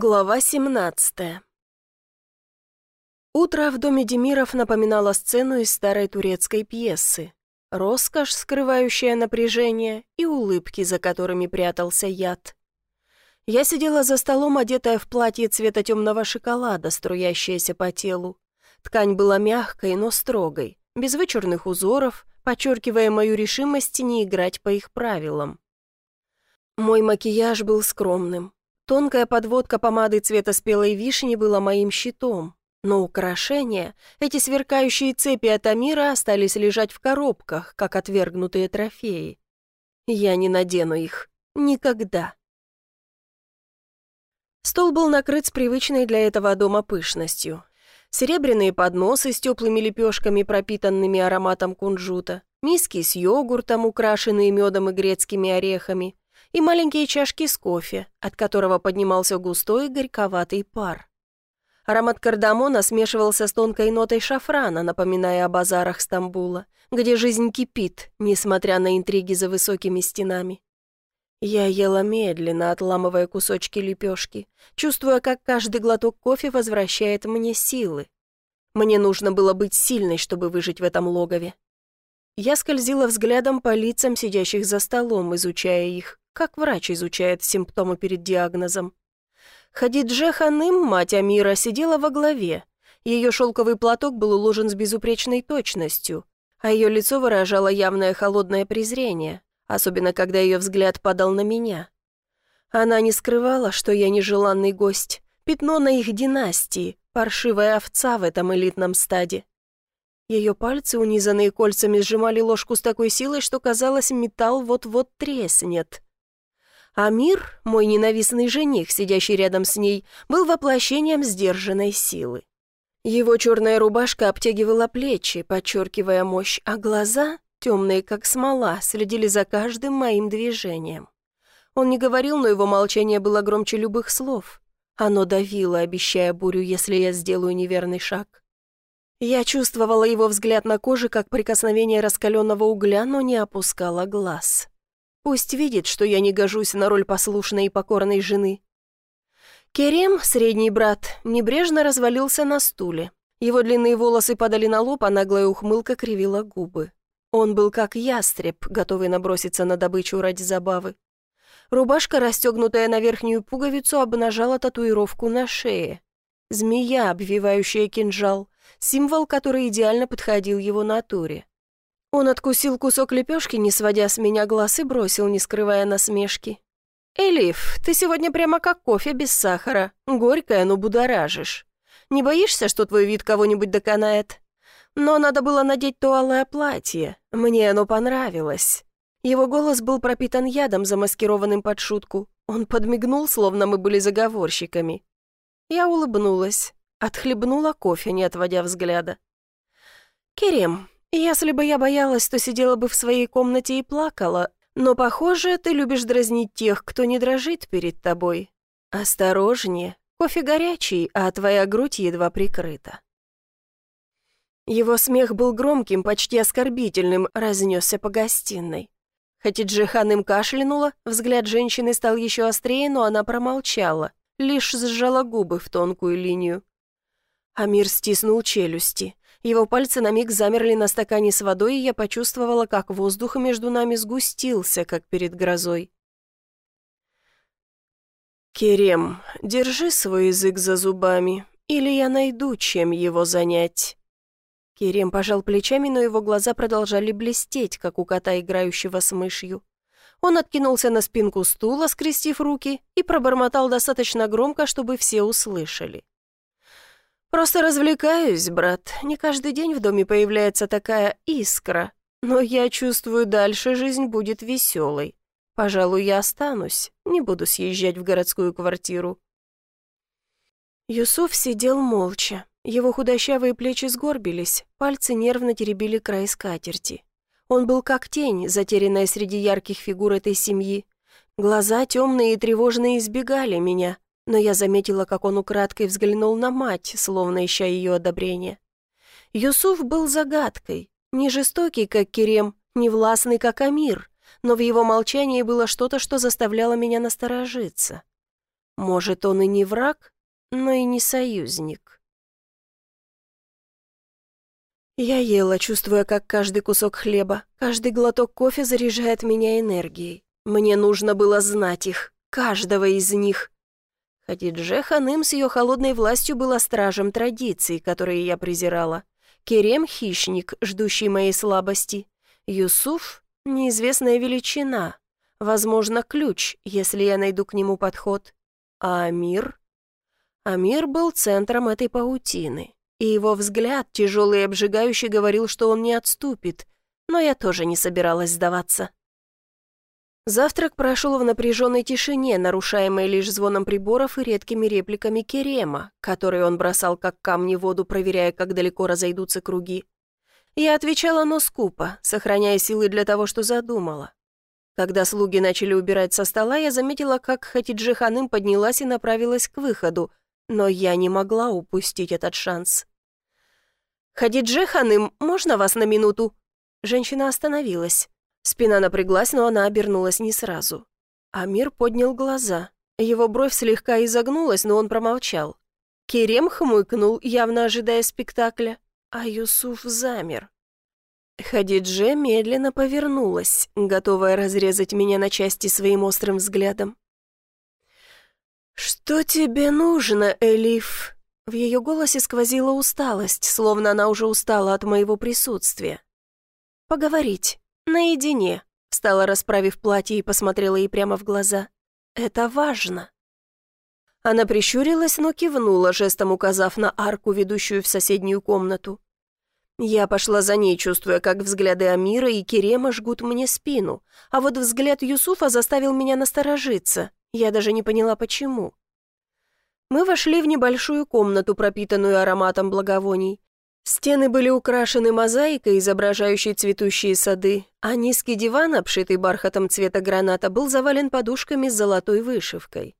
Глава 17 Утро в доме Демиров напоминало сцену из старой турецкой пьесы. Роскошь, скрывающая напряжение, и улыбки, за которыми прятался яд. Я сидела за столом, одетая в платье цвета темного шоколада, струящееся по телу. Ткань была мягкой, но строгой, без вычурных узоров, подчеркивая мою решимость не играть по их правилам. Мой макияж был скромным, Тонкая подводка помады цвета спелой вишни была моим щитом. Но украшения, эти сверкающие цепи от Амира остались лежать в коробках, как отвергнутые трофеи. Я не надену их. Никогда. Стол был накрыт с привычной для этого дома пышностью. Серебряные подносы с теплыми лепешками, пропитанными ароматом кунжута, миски с йогуртом, украшенные медом и грецкими орехами, и маленькие чашки с кофе, от которого поднимался густой горьковатый пар. Аромат кардамона смешивался с тонкой нотой шафрана, напоминая о базарах Стамбула, где жизнь кипит, несмотря на интриги за высокими стенами. Я ела медленно, отламывая кусочки лепешки, чувствуя, как каждый глоток кофе возвращает мне силы. Мне нужно было быть сильной, чтобы выжить в этом логове. Я скользила взглядом по лицам сидящих за столом, изучая их, как врач изучает симптомы перед диагнозом. Хадидже Ханым, мать Амира, сидела во главе. Ее шелковый платок был уложен с безупречной точностью, а ее лицо выражало явное холодное презрение, особенно когда ее взгляд падал на меня. Она не скрывала, что я нежеланный гость, пятно на их династии, паршивая овца в этом элитном стаде. Ее пальцы, унизанные кольцами, сжимали ложку с такой силой, что казалось, металл вот-вот треснет. Амир, мой ненавистный жених, сидящий рядом с ней, был воплощением сдержанной силы. Его черная рубашка обтягивала плечи, подчеркивая мощь, а глаза, темные как смола, следили за каждым моим движением. Он не говорил, но его молчание было громче любых слов. Оно давило, обещая бурю, если я сделаю неверный шаг. Я чувствовала его взгляд на коже, как прикосновение раскаленного угля, но не опускала глаз. Пусть видит, что я не гожусь на роль послушной и покорной жены. Керем, средний брат, небрежно развалился на стуле. Его длинные волосы падали на лоб, а наглая ухмылка кривила губы. Он был как ястреб, готовый наброситься на добычу ради забавы. Рубашка, расстегнутая на верхнюю пуговицу, обнажала татуировку на шее. Змея, обвивающая кинжал, символ, который идеально подходил его натуре. Он откусил кусок лепешки, не сводя с меня глаз, и бросил, не скрывая насмешки. «Элиф, ты сегодня прямо как кофе без сахара. Горькая, но будоражишь. Не боишься, что твой вид кого-нибудь доконает? Но надо было надеть то алое платье. Мне оно понравилось». Его голос был пропитан ядом, замаскированным под шутку. Он подмигнул, словно мы были заговорщиками. Я улыбнулась, отхлебнула кофе, не отводя взгляда. «Керем, если бы я боялась, то сидела бы в своей комнате и плакала, но, похоже, ты любишь дразнить тех, кто не дрожит перед тобой. Осторожнее, кофе горячий, а твоя грудь едва прикрыта». Его смех был громким, почти оскорбительным, разнесся по гостиной. Хатиджи Ханым кашлянула, взгляд женщины стал еще острее, но она промолчала, лишь сжала губы в тонкую линию. Амир стиснул челюсти. Его пальцы на миг замерли на стакане с водой, и я почувствовала, как воздух между нами сгустился, как перед грозой. «Керем, держи свой язык за зубами, или я найду, чем его занять». Керем пожал плечами, но его глаза продолжали блестеть, как у кота, играющего с мышью. Он откинулся на спинку стула, скрестив руки, и пробормотал достаточно громко, чтобы все услышали. Просто развлекаюсь, брат. Не каждый день в доме появляется такая искра. Но я чувствую, дальше жизнь будет веселой. Пожалуй, я останусь, не буду съезжать в городскую квартиру». Юсуф сидел молча. Его худощавые плечи сгорбились, пальцы нервно теребили край скатерти. Он был как тень, затерянная среди ярких фигур этой семьи. Глаза темные и тревожные избегали меня, но я заметила, как он украдкой взглянул на мать, словно ища ее одобрения. Юсуф был загадкой, не жестокий, как Керем, не властный, как Амир, но в его молчании было что-то, что заставляло меня насторожиться. Может, он и не враг, но и не союзник. Я ела, чувствуя, как каждый кусок хлеба, каждый глоток кофе заряжает меня энергией. Мне нужно было знать их, каждого из них. Хадидже Ханым с ее холодной властью была стражем традиций, которые я презирала. Керем — хищник, ждущий моей слабости. Юсуф — неизвестная величина. Возможно, ключ, если я найду к нему подход. А Амир? Амир был центром этой паутины. И его взгляд, тяжелый и обжигающий, говорил, что он не отступит. Но я тоже не собиралась сдаваться. Завтрак прошел в напряженной тишине, нарушаемой лишь звоном приборов и редкими репликами Керема, которые он бросал как камни в воду, проверяя, как далеко разойдутся круги. Я отвечала, но скупо, сохраняя силы для того, что задумала. Когда слуги начали убирать со стола, я заметила, как Хатиджи Ханым поднялась и направилась к выходу, но я не могла упустить этот шанс. «Хадидже Ханым, можно вас на минуту?» Женщина остановилась. Спина напряглась, но она обернулась не сразу. Амир поднял глаза. Его бровь слегка изогнулась, но он промолчал. Керем хмыкнул, явно ожидая спектакля, а Юсуф замер. Хадидже медленно повернулась, готовая разрезать меня на части своим острым взглядом. «Что тебе нужно, Элиф?» В ее голосе сквозила усталость, словно она уже устала от моего присутствия. «Поговорить. «Наедине», — встала, расправив платье и посмотрела ей прямо в глаза. «Это важно». Она прищурилась, но кивнула, жестом указав на арку, ведущую в соседнюю комнату. Я пошла за ней, чувствуя, как взгляды Амира и Керема жгут мне спину, а вот взгляд Юсуфа заставил меня насторожиться. Я даже не поняла, почему. Мы вошли в небольшую комнату, пропитанную ароматом благовоний. Стены были украшены мозаикой, изображающей цветущие сады, а низкий диван, обшитый бархатом цвета граната, был завален подушками с золотой вышивкой.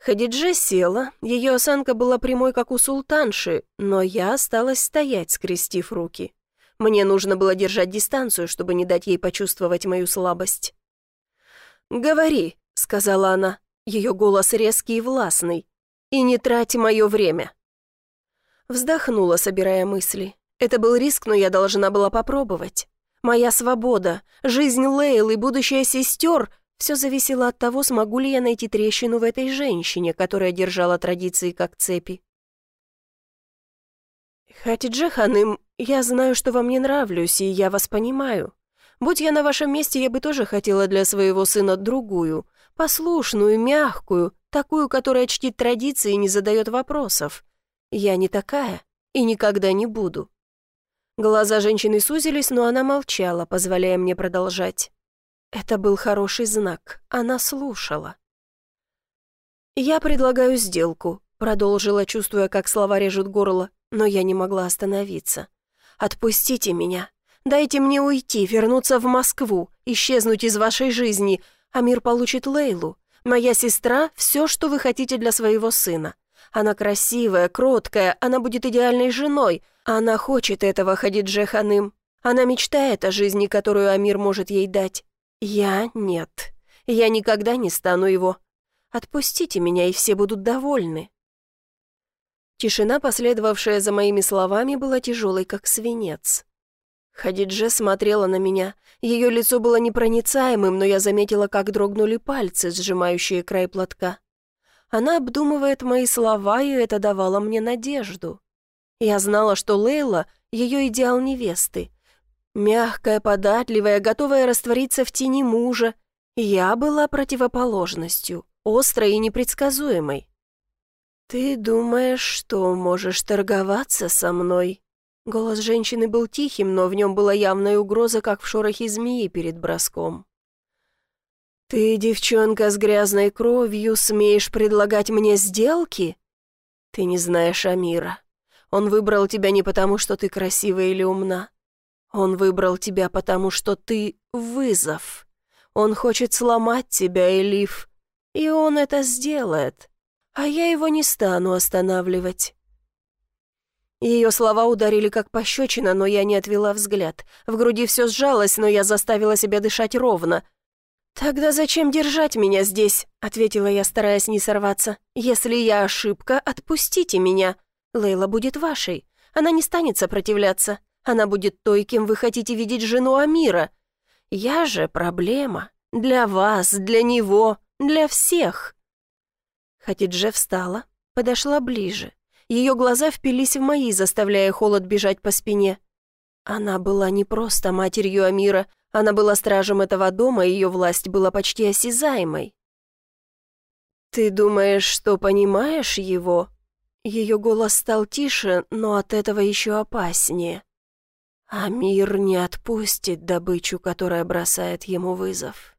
Хадидже села, ее осанка была прямой, как у султанши, но я осталась стоять, скрестив руки. Мне нужно было держать дистанцию, чтобы не дать ей почувствовать мою слабость. «Говори», — сказала она, ее голос резкий и властный, — «и не трать мое время». Вздохнула, собирая мысли. Это был риск, но я должна была попробовать. Моя свобода, жизнь Лейлы, будущее сестер — все зависело от того, смогу ли я найти трещину в этой женщине, которая держала традиции как цепи. «Хатидже Ханым, я знаю, что вам не нравлюсь, и я вас понимаю. Будь я на вашем месте, я бы тоже хотела для своего сына другую, послушную, мягкую, такую, которая чтит традиции и не задает вопросов. Я не такая и никогда не буду». Глаза женщины сузились, но она молчала, позволяя мне продолжать. Это был хороший знак. Она слушала. «Я предлагаю сделку», — продолжила, чувствуя, как слова режут горло, но я не могла остановиться. «Отпустите меня. Дайте мне уйти, вернуться в Москву, исчезнуть из вашей жизни, а мир получит Лейлу. Моя сестра — все, что вы хотите для своего сына. Она красивая, кроткая, она будет идеальной женой. Она хочет этого, Хадидже Ханым. Она мечтает о жизни, которую Амир может ей дать. Я нет. Я никогда не стану его. Отпустите меня, и все будут довольны. Тишина, последовавшая за моими словами, была тяжелой, как свинец. Хадидже смотрела на меня. Ее лицо было непроницаемым, но я заметила, как дрогнули пальцы, сжимающие край платка. Она обдумывает мои слова, и это давало мне надежду. Я знала, что Лейла — ее идеал невесты. Мягкая, податливая, готовая раствориться в тени мужа. Я была противоположностью, острой и непредсказуемой. «Ты думаешь, что можешь торговаться со мной?» Голос женщины был тихим, но в нем была явная угроза, как в шорохе змеи перед броском. «Ты, девчонка с грязной кровью, смеешь предлагать мне сделки? Ты не знаешь Амира. Он выбрал тебя не потому, что ты красивая или умна. Он выбрал тебя потому, что ты вызов. Он хочет сломать тебя, Элиф, и он это сделает. А я его не стану останавливать». Ее слова ударили как пощечина, но я не отвела взгляд. В груди все сжалось, но я заставила себя дышать ровно — «Тогда зачем держать меня здесь?» — ответила я, стараясь не сорваться. «Если я ошибка, отпустите меня. Лейла будет вашей. Она не станет сопротивляться. Она будет той, кем вы хотите видеть жену Амира. Я же проблема. Для вас, для него, для всех». Хатидже встала, подошла ближе. Ее глаза впились в мои, заставляя холод бежать по спине. Она была не просто матерью Амира, она была стражем этого дома, и ее власть была почти осязаемой. «Ты думаешь, что понимаешь его?» Ее голос стал тише, но от этого еще опаснее. Амир не отпустит добычу, которая бросает ему вызов.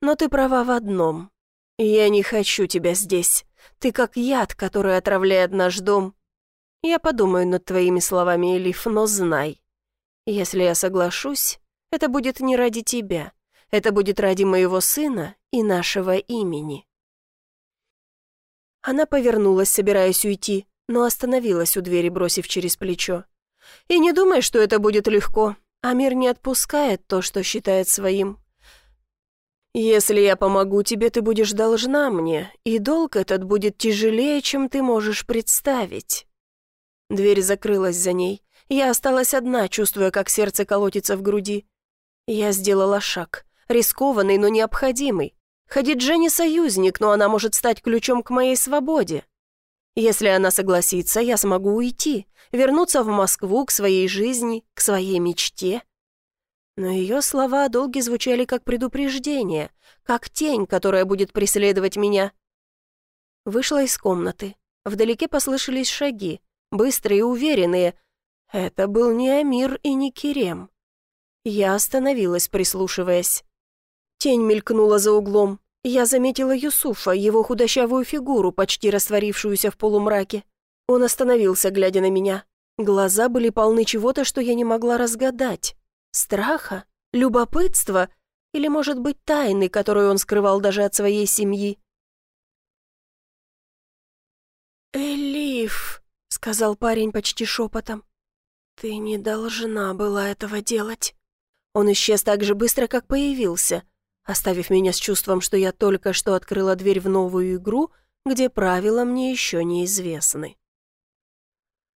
Но ты права в одном. Я не хочу тебя здесь. Ты как яд, который отравляет наш дом. Я подумаю над твоими словами, Элиф, но знай. Если я соглашусь, это будет не ради тебя. Это будет ради моего сына и нашего имени». Она повернулась, собираясь уйти, но остановилась у двери, бросив через плечо. «И не думай, что это будет легко. Амир не отпускает то, что считает своим. Если я помогу тебе, ты будешь должна мне, и долг этот будет тяжелее, чем ты можешь представить». Дверь закрылась за ней. Я осталась одна, чувствуя, как сердце колотится в груди. Я сделала шаг, рискованный, но необходимый. Хадиджа не союзник, но она может стать ключом к моей свободе. Если она согласится, я смогу уйти, вернуться в Москву, к своей жизни, к своей мечте. Но ее слова о долге звучали как предупреждение, как тень, которая будет преследовать меня. Вышла из комнаты. Вдалеке послышались шаги, быстрые и уверенные. Это был не Амир и не Керем. Я остановилась, прислушиваясь. Тень мелькнула за углом. Я заметила Юсуфа, его худощавую фигуру, почти растворившуюся в полумраке. Он остановился, глядя на меня. Глаза были полны чего-то, что я не могла разгадать. Страха? Любопытства? Или, может быть, тайны, которую он скрывал даже от своей семьи? «Элиф», — сказал парень почти шепотом, — «ты не должна была этого делать». Он исчез так же быстро, как появился, оставив меня с чувством, что я только что открыла дверь в новую игру, где правила мне еще неизвестны.